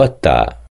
バッタ